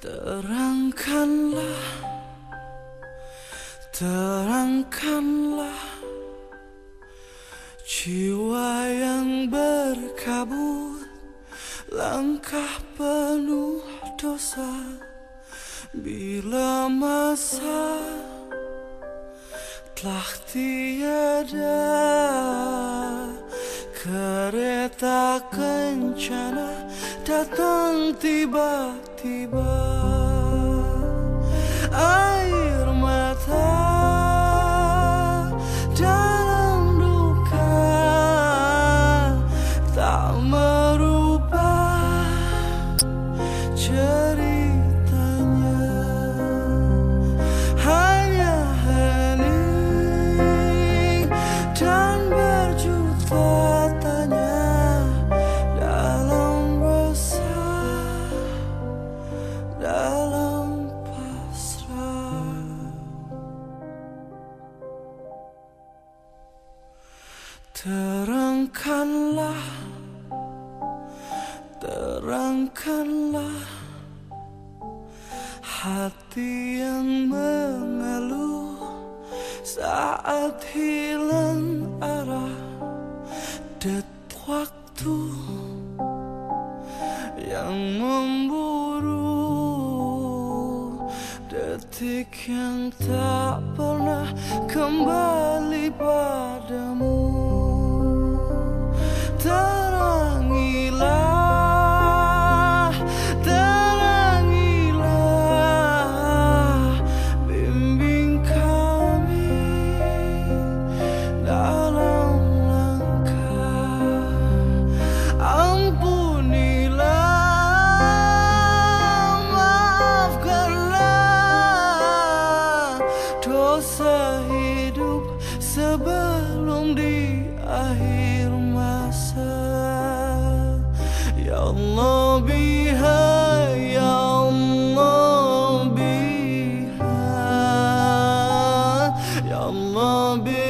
Terangkanlah, terangkanlah Jiwa yang berkabut Langkah penuh dosa. Bila masa telah tiada Kereta kencana datang tiba-tiba Terangkanlah Terangkanlah Hati yang mengeluh Saat hilang arah Detik waktu Yang memburu. Detik yang tak pernah kembali padamu. hidup sebelum di akhir masa. Ya Allah biha ya Allah biha. Ya Allah biha.